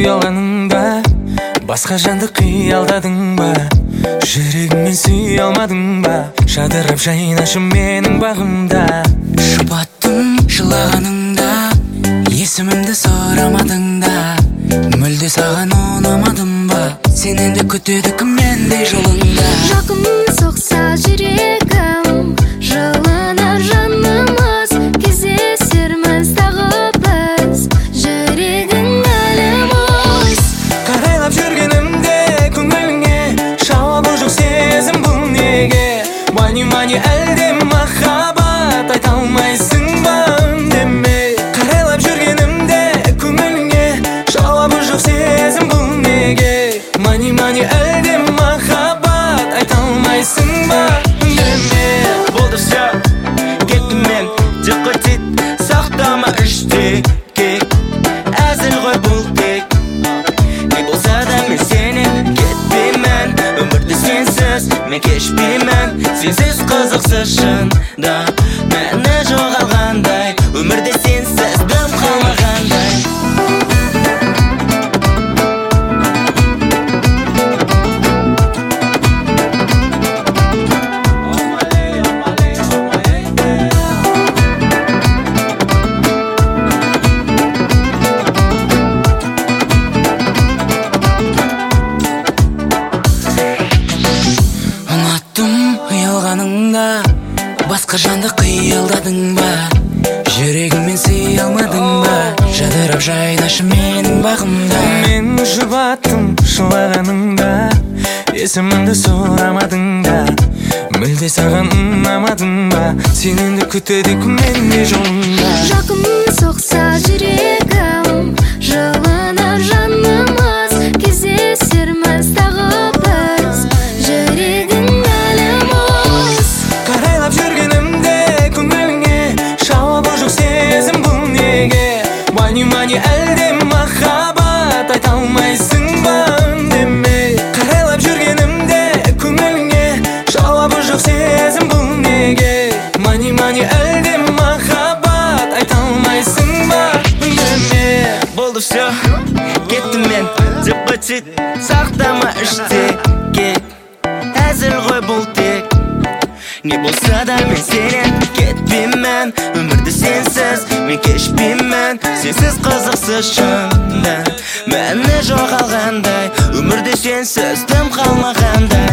ұялғаныңда басқа жанды қиялдадың ба? Жүрегіңмен сүйе алмадың ба? Жадырап жайнашы менің бағымда. Жұбаттым жылағаныңда есімімді сұрамадың да. Мүлде саған ұнамадым ба? Сен енді күтеді кім мендей жолыңда. Жақын соқса жүрегім қызықсыз шында мәні жоғалғандай. Ұялғаныңда басқа жанды қиялдадың ба? Жүрегіңмен сүйе алмадың ба? Жадырап жайнашы менің бағымда. Мен жұбаттым жылағаныңда есімімді сұрамадың да мүлде саған ұнамадың ба? Сен енді күтеді күнменде жолыңда? Жақын соқса жүрегім мани әлде махаббат айта алмайсың ба үндемей қарайлап жүргенімде көңіліңе жауабы жоқ сезім бұл неге? Мани мани әлде махаббат айта алмайсың ба үндемей болды все кеттім мен декотит сақтама іштегі не болса да мен сенен кетпеймін өмірді сенсіз мен кешпеймін сенсіз қызықсыз шында мәні жоғалғандай өмірде сенсіз дым қалмағандай